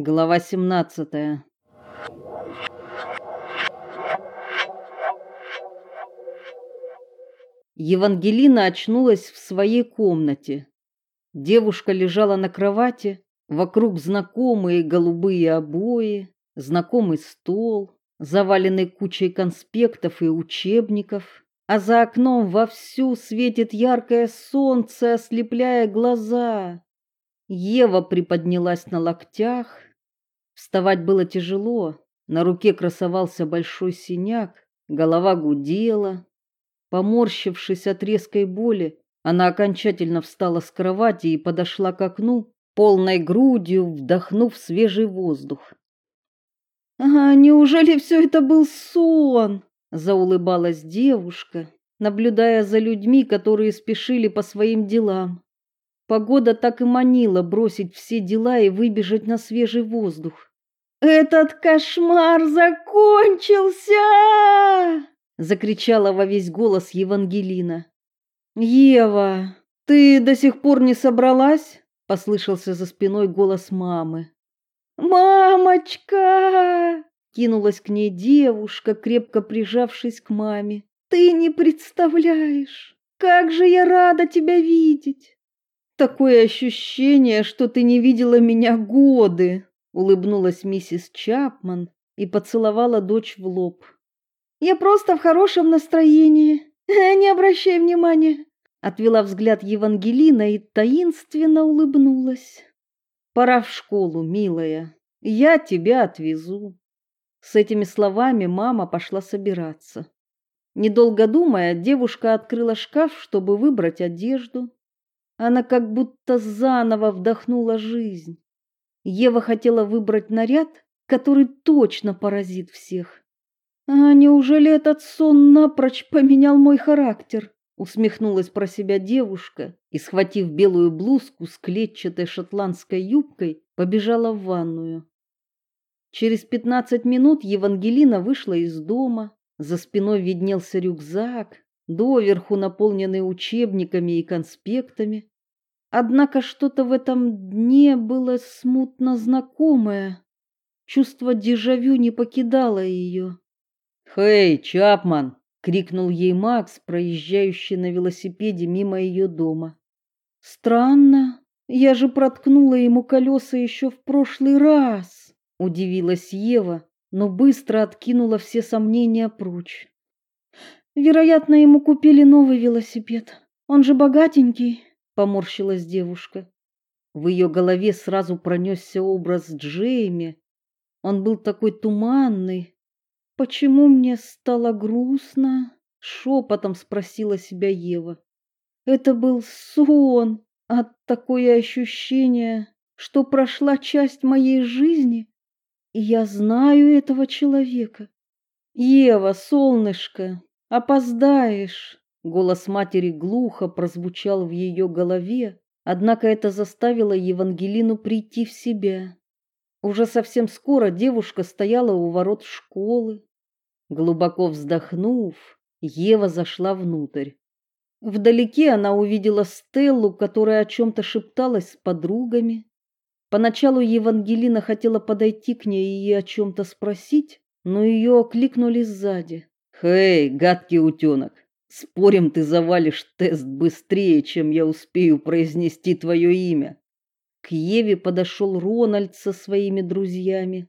Глава 17. Евангелина очнулась в своей комнате. Девушка лежала на кровати, вокруг знакомые голубые обои, знакомый стол, заваленный кучей конспектов и учебников, а за окном вовсю светит яркое солнце, ослепляя глаза. Ева приподнялась на локтях, Вставать было тяжело, на руке красовался большой синяк, голова гудела. Поморщившись от резкой боли, она окончательно встала с кровати и подошла к окну, полной грудью вдохнув свежий воздух. «А неужели все это был сон?» – заулыбалась девушка, наблюдая за людьми, которые спешили по своим делам. Погода так и манила бросить все дела и выбежать на свежий воздух. Этот кошмар закончился! закричала во весь голос Евангелина. Ева, ты до сих пор не собралась? послышался за спиной голос мамы. Мамочка! кинулась к ней девушка, крепко прижавшись к маме. Ты не представляешь, как же я рада тебя видеть. Такое ощущение, что ты не видела меня годы, улыбнулась миссис Чапман и поцеловала дочь в лоб. Я просто в хорошем настроении. Не обращай внимания, отвела взгляд Евангелина и таинственно улыбнулась. Пора в школу, милая. Я тебя отвезу. С этими словами мама пошла собираться. Недолго думая, девушка открыла шкаф, чтобы выбрать одежду. Она как будто заново вдохнула жизнь. Ева хотела выбрать наряд, который точно поразит всех. А неужели этот сон напрочь поменял мой характер? усмехнулась про себя девушка и, схватив белую блузку с клетчатой шотландской юбкой, побежала в ванную. Через пятнадцать минут Евангелина вышла из дома, за спиной виднелся рюкзак, доверху наполненный учебниками и конспектами. Однако что-то в этом дне было смутно знакомое. Чувство дежавю не покидало ее. «Хей, Чапман!» — крикнул ей Макс, проезжающий на велосипеде мимо ее дома. «Странно, я же проткнула ему колеса еще в прошлый раз!» — удивилась Ева, но быстро откинула все сомнения прочь. «Вероятно, ему купили новый велосипед. Он же богатенький» поморщилась девушка. В ее голове сразу пронесся образ Джейми. Он был такой туманный. Почему мне стало грустно? шепотом спросила себя Ева. Это был сон, а такое ощущение, что прошла часть моей жизни, и я знаю этого человека. Ева, солнышко, опоздаешь. Голос матери глухо прозвучал в ее голове, однако это заставило Евангелину прийти в себя. Уже совсем скоро девушка стояла у ворот школы. Глубоко вздохнув, Ева зашла внутрь. Вдалеке она увидела Стеллу, которая о чем то шепталась с подругами. Поначалу Евангелина хотела подойти к ней и о чем то спросить, но ее окликнули сзади. "Хей, гадкий утенок, Спорим, ты завалишь тест быстрее, чем я успею произнести твое имя. К Еве подошел Рональд со своими друзьями.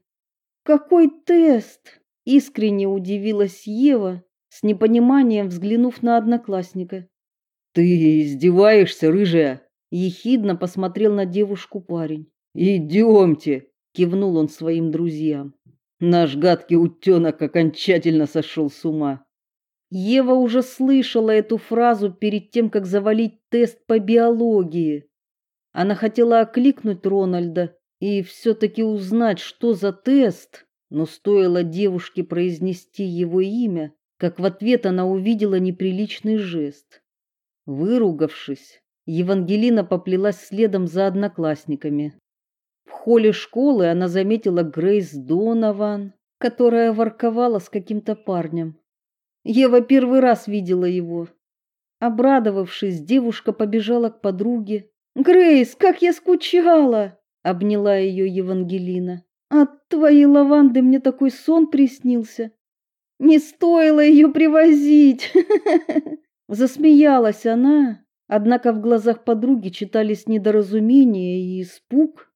Какой тест? Искренне удивилась Ева, с непониманием взглянув на одноклассника. Ты издеваешься, рыжая? ехидно посмотрел на девушку парень. «Идемте!» — кивнул он своим друзьям. Наш гадкий утенок окончательно сошел с ума. Ева уже слышала эту фразу перед тем, как завалить тест по биологии. Она хотела окликнуть Рональда и все таки узнать, что за тест, но стоило девушке произнести его имя, как в ответ она увидела неприличный жест. Выругавшись, Евангелина поплелась следом за одноклассниками. В холле школы она заметила Грейс Донован, которая ворковала с каким-то парнем. Ева первый раз видела его. Обрадовавшись, девушка побежала к подруге. "Грейс, как я скучала!" обняла ее Евангелина. От твоей лаванды мне такой сон приснился. Не стоило ее привозить. Засмеялась она, однако в глазах подруги читались недоразумение и испуг.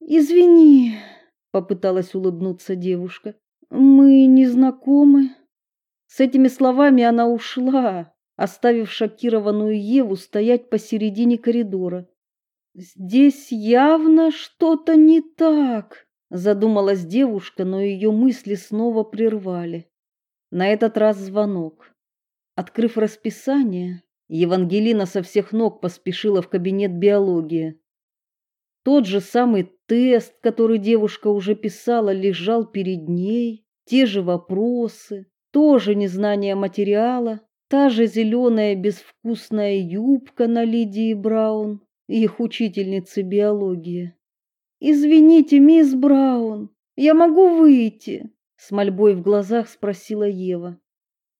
Извини, попыталась улыбнуться девушка. Мы не знакомы. С этими словами она ушла, оставив шокированную Еву стоять посередине коридора. Здесь явно что-то не так, задумалась девушка, но ее мысли снова прервали. На этот раз звонок. Открыв расписание, Евангелина со всех ног поспешила в кабинет биологии. Тот же самый тест, который девушка уже писала, лежал перед ней, те же вопросы, тоже незнание материала, та же зеленая безвкусная юбка на Лидии Браун, их учительницы биологии. Извините, мисс Браун, я могу выйти? с мольбой в глазах спросила Ева.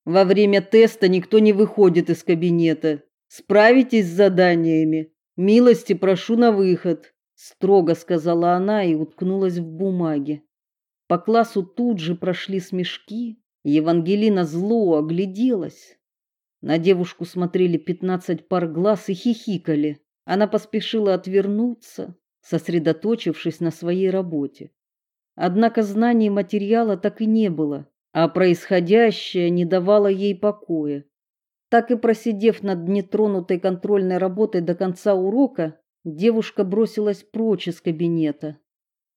Во время теста никто не выходит из кабинета. Справитесь с заданиями. Милости прошу на выход, строго сказала она и уткнулась в бумаге. По классу тут же прошли смешки. Евангелина зло огляделась. На девушку смотрели пятнадцать пар глаз и хихикали. Она поспешила отвернуться, сосредоточившись на своей работе. Однако знаний материала так и не было, а происходящее не давало ей покоя. Так и просидев над нетронутой контрольной работой до конца урока, девушка бросилась прочь из кабинета.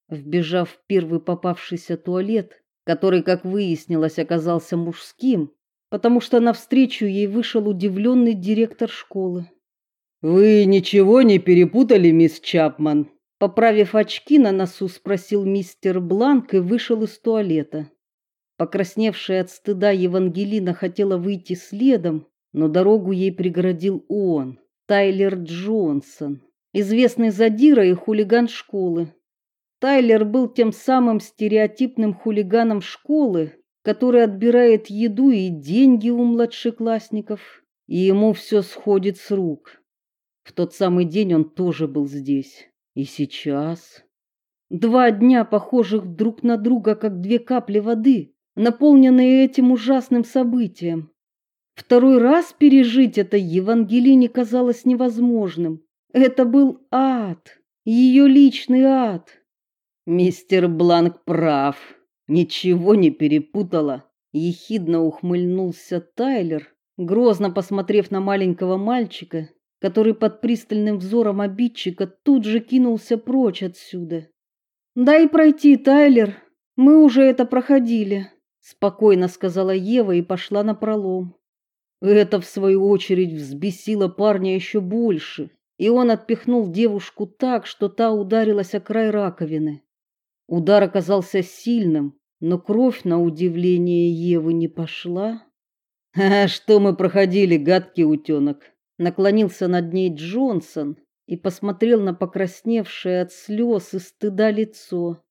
Вбежав в первый попавшийся туалет, который, как выяснилось, оказался мужским, потому что навстречу ей вышел удивленный директор школы. Вы ничего не перепутали, мисс Чапман? Поправив очки на носу, спросил мистер Бланк и вышел из туалета. Покрасневшая от стыда Евангелина хотела выйти следом, но дорогу ей преградил он, Тайлер Джонсон, известный задира и хулиган школы. Тайлер был тем самым стереотипным хулиганом школы, который отбирает еду и деньги у младшеклассников, и ему все сходит с рук. В тот самый день он тоже был здесь. И сейчас два дня похожих друг на друга, как две капли воды, наполненные этим ужасным событием. Второй раз пережить это Евангелине казалось невозможным. Это был ад, ее личный ад. Мистер Бланк прав. Ничего не перепутала, ехидно ухмыльнулся Тайлер, грозно посмотрев на маленького мальчика, который под пристальным взором обидчика тут же кинулся прочь отсюда. "Дай пройти, Тайлер. Мы уже это проходили", спокойно сказала Ева и пошла на пролом. Это в свою очередь взбесило парня еще больше, и он отпихнул девушку так, что та ударилась о край раковины. Удар оказался сильным, но кровь на удивление Евы не пошла. А что мы проходили, гадкий утенок?» Наклонился над ней Джонсон и посмотрел на покрасневшее от слез и стыда лицо.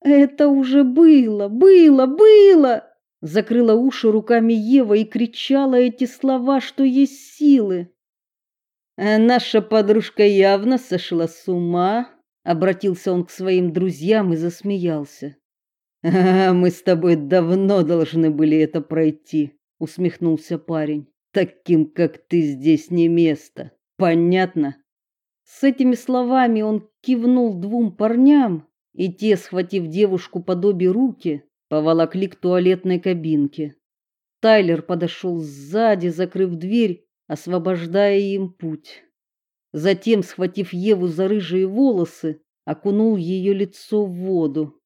Это уже было, было, было. Закрыла уши руками Ева и кричала эти слова, что есть силы. «Э, наша подружка явно сошла с ума, обратился он к своим друзьям и засмеялся. мы с тобой давно должны были это пройти, усмехнулся парень. Таким, как ты, здесь не место. Понятно? С этими словами он кивнул двум парням, и те, схватив девушку под обе руки, поволокли к туалетной кабинке. Тайлер подошел сзади, закрыв дверь, освобождая им путь. Затем, схватив Еву за рыжие волосы, окунул ее лицо в воду.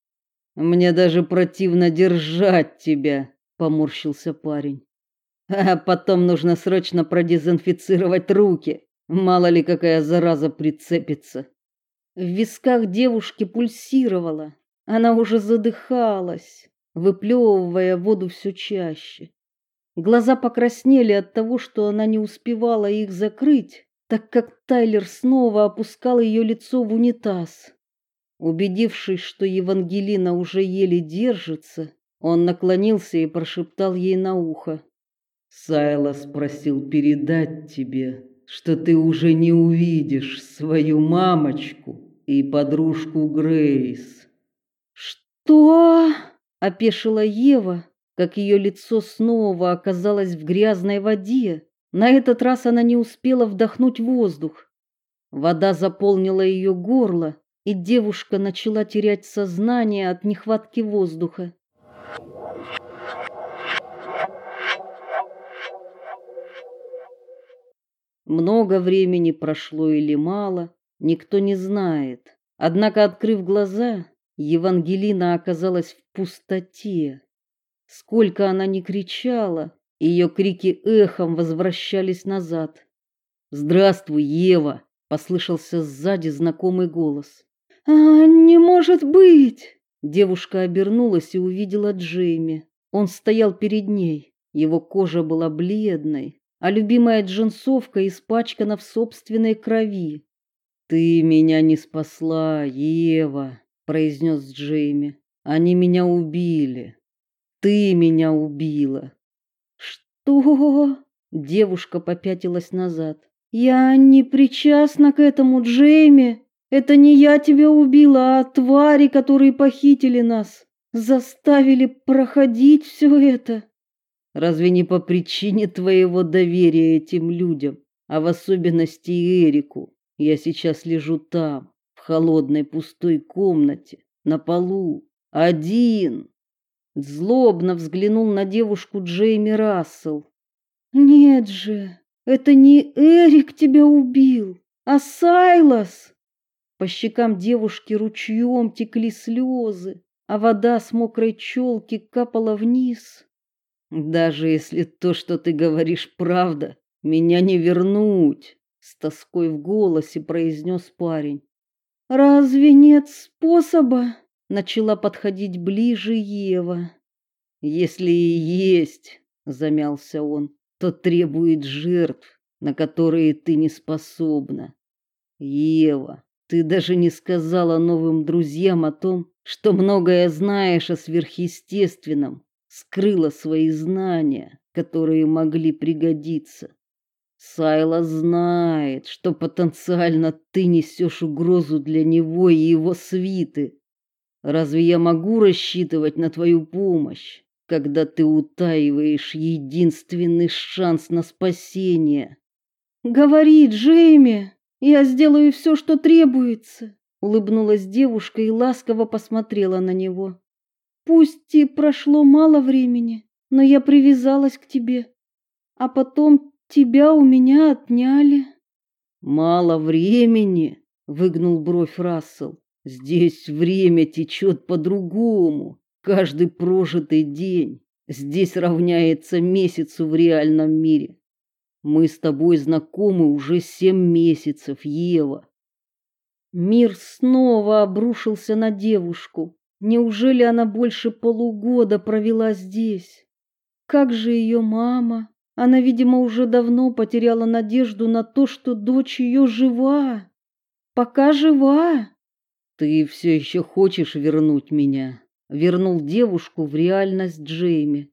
Мне даже противно держать тебя, поморщился парень. А потом нужно срочно продезинфицировать руки. Мало ли какая зараза прицепится. В висках девушки пульсировало. Она уже задыхалась, выплевывая воду все чаще. Глаза покраснели от того, что она не успевала их закрыть, так как Тайлер снова опускал ее лицо в унитаз. Убедившись, что Евангелина уже еле держится, он наклонился и прошептал ей на ухо: Сайлас просил передать тебе, что ты уже не увидишь свою мамочку и подружку Грейс. Что? опешила Ева, как ее лицо снова оказалось в грязной воде. На этот раз она не успела вдохнуть воздух. Вода заполнила ее горло, и девушка начала терять сознание от нехватки воздуха. Много времени прошло или мало, никто не знает. Однако, открыв глаза, Евангелина оказалась в пустоте. Сколько она ни кричала, ее крики эхом возвращались назад. "Здравствуй, Ева", послышался сзади знакомый голос. "А, не может быть!" Девушка обернулась и увидела Джейми. Он стоял перед ней. Его кожа была бледной, а любимая джинсовка испачкана в собственной крови. Ты меня не спасла, Ева, произнес Джейми. Они меня убили. Ты меня убила. Что? Девушка попятилась назад. Я не причастна к этому, Джейми. Это не я тебя убила, а твари, которые похитили нас, заставили проходить все это. Разве не по причине твоего доверия этим людям, а в особенности Эрику? Я сейчас лежу там, в холодной пустой комнате, на полу, один. Злобно взглянул на девушку Джейми Рассел. Нет же, это не Эрик тебя убил, а Сайлас. По щекам девушки ручьем текли слезы, а вода с мокрой челки капала вниз. Даже если то, что ты говоришь, правда, меня не вернуть с тоской в голосе произнес парень. Разве нет способа? Начала подходить ближе Ева. Если и есть, замялся он, то требует жертв, на которые ты не способна. Ева, ты даже не сказала новым друзьям о том, что многое знаешь о сверхъестественном, скрыла свои знания, которые могли пригодиться. Сайла знает, что потенциально ты несешь угрозу для него и его свиты. Разве я могу рассчитывать на твою помощь, когда ты утаиваешь единственный шанс на спасение? Говори, Джейми, я сделаю все, что требуется, улыбнулась девушка и ласково посмотрела на него. Пусть и прошло мало времени, но я привязалась к тебе. А потом Тебя у меня отняли. Мало времени, выгнул бровь Рассел. Здесь время течет по-другому. Каждый прожитый день здесь равняется месяцу в реальном мире. Мы с тобой знакомы уже семь месяцев, Ева. Мир снова обрушился на девушку. Неужели она больше полугода провела здесь? Как же ее мама? Она, видимо, уже давно потеряла надежду на то, что дочь ее жива. Пока жива. Ты все еще хочешь вернуть меня? Вернул девушку в реальность Джейми.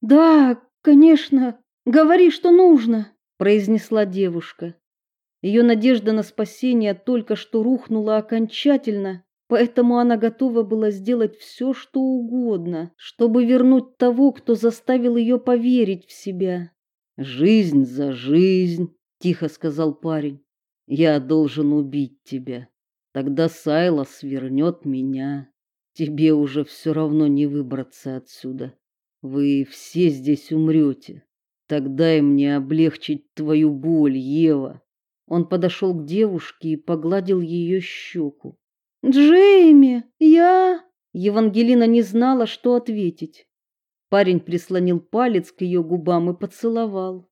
Да, конечно. Говори, что нужно, произнесла девушка. Ее надежда на спасение только что рухнула окончательно, поэтому она готова была сделать все, что угодно, чтобы вернуть того, кто заставил ее поверить в себя. Жизнь за жизнь, тихо сказал парень. Я должен убить тебя. Тогда Сайлас вернет меня. Тебе уже все равно не выбраться отсюда. Вы все здесь умрете. Тогда и мне облегчить твою боль, Ева. Он подошел к девушке и погладил ее щеку. Джейми, я Евангелина не знала, что ответить. Парень прислонил палец к ее губам и поцеловал.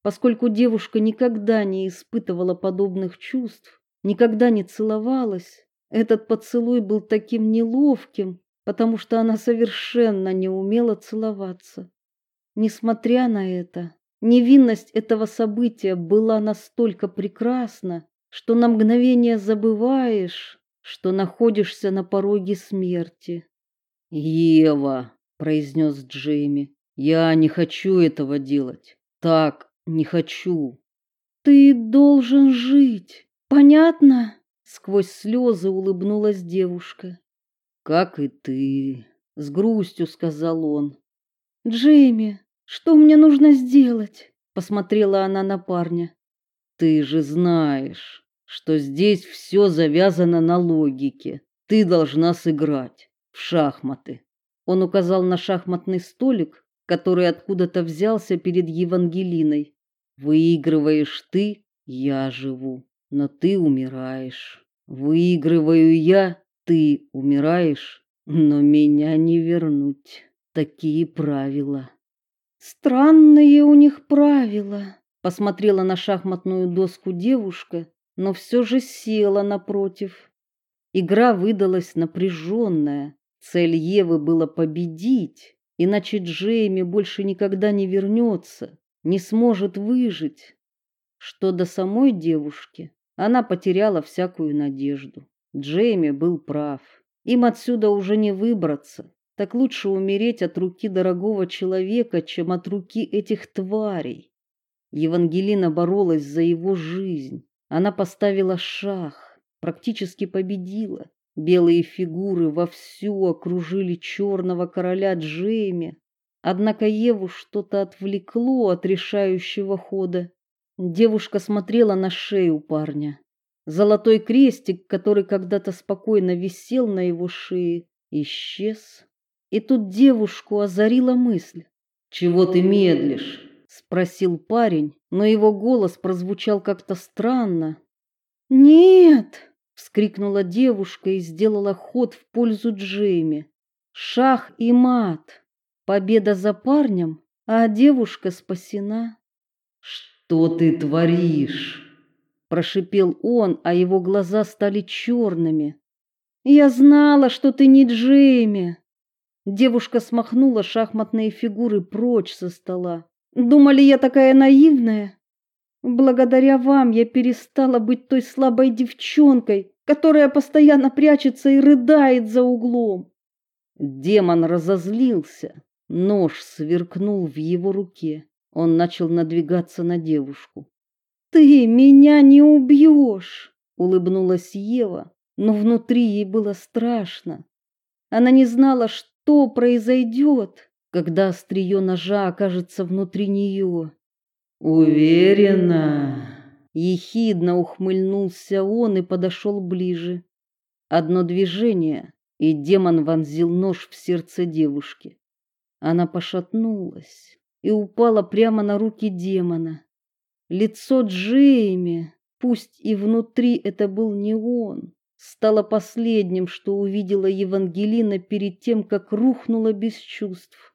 Поскольку девушка никогда не испытывала подобных чувств, никогда не целовалась, этот поцелуй был таким неловким, потому что она совершенно не умела целоваться. Несмотря на это, невинность этого события была настолько прекрасна, что на мгновение забываешь, что находишься на пороге смерти. Ева, произнес Джейми. Я не хочу этого делать. Так, не хочу. Ты должен жить. Понятно? сквозь слезы улыбнулась девушка. Как и ты, с грустью сказал он. Джейми, что мне нужно сделать? посмотрела она на парня. Ты же знаешь, что здесь все завязано на логике. Ты должна сыграть в шахматы. Он указал на шахматный столик, который откуда-то взялся перед Евангелиной. Выигрываешь ты, я живу, но ты умираешь. Выигрываю я, ты умираешь, но меня не вернуть. Такие правила. Странные у них правила. Посмотрела на шахматную доску девушка, но все же села напротив. Игра выдалась напряженная. Цель Евы было победить, иначе Джейми больше никогда не вернется, не сможет выжить. Что до самой девушки, она потеряла всякую надежду. Джейми был прав. Им отсюда уже не выбраться. Так лучше умереть от руки дорогого человека, чем от руки этих тварей. Евангелина боролась за его жизнь. Она поставила шах, практически победила. Белые фигуры вовсю окружили черного короля Джейми. Однако Еву что-то отвлекло от решающего хода. Девушка смотрела на шею парня. Золотой крестик, который когда-то спокойно висел на его шее, исчез. И тут девушку озарила мысль. "Чего ты медлишь?" спросил парень, но его голос прозвучал как-то странно. "Нет!" вскрикнула девушка и сделала ход в пользу Джейми. Шах и мат. Победа за парнем, а девушка спасена. Что ты творишь? прошипел он, а его глаза стали черными. Я знала, что ты не Джейми. Девушка смахнула шахматные фигуры прочь со стола. Думали, я такая наивная? Благодаря вам я перестала быть той слабой девчонкой, которая постоянно прячется и рыдает за углом. Демон разозлился. Нож сверкнул в его руке. Он начал надвигаться на девушку. Ты меня не убьешь!» — улыбнулась Ева, но внутри ей было страшно. Она не знала, что произойдет, когда острие ножа окажется внутри нее. Уверена. Ехидно ухмыльнулся он и подошел ближе. Одно движение, и демон вонзил нож в сердце девушки. Она пошатнулась и упала прямо на руки демона. Лицо Джейми, пусть и внутри это был не он, стало последним, что увидела Евангелина перед тем, как рухнула без чувств.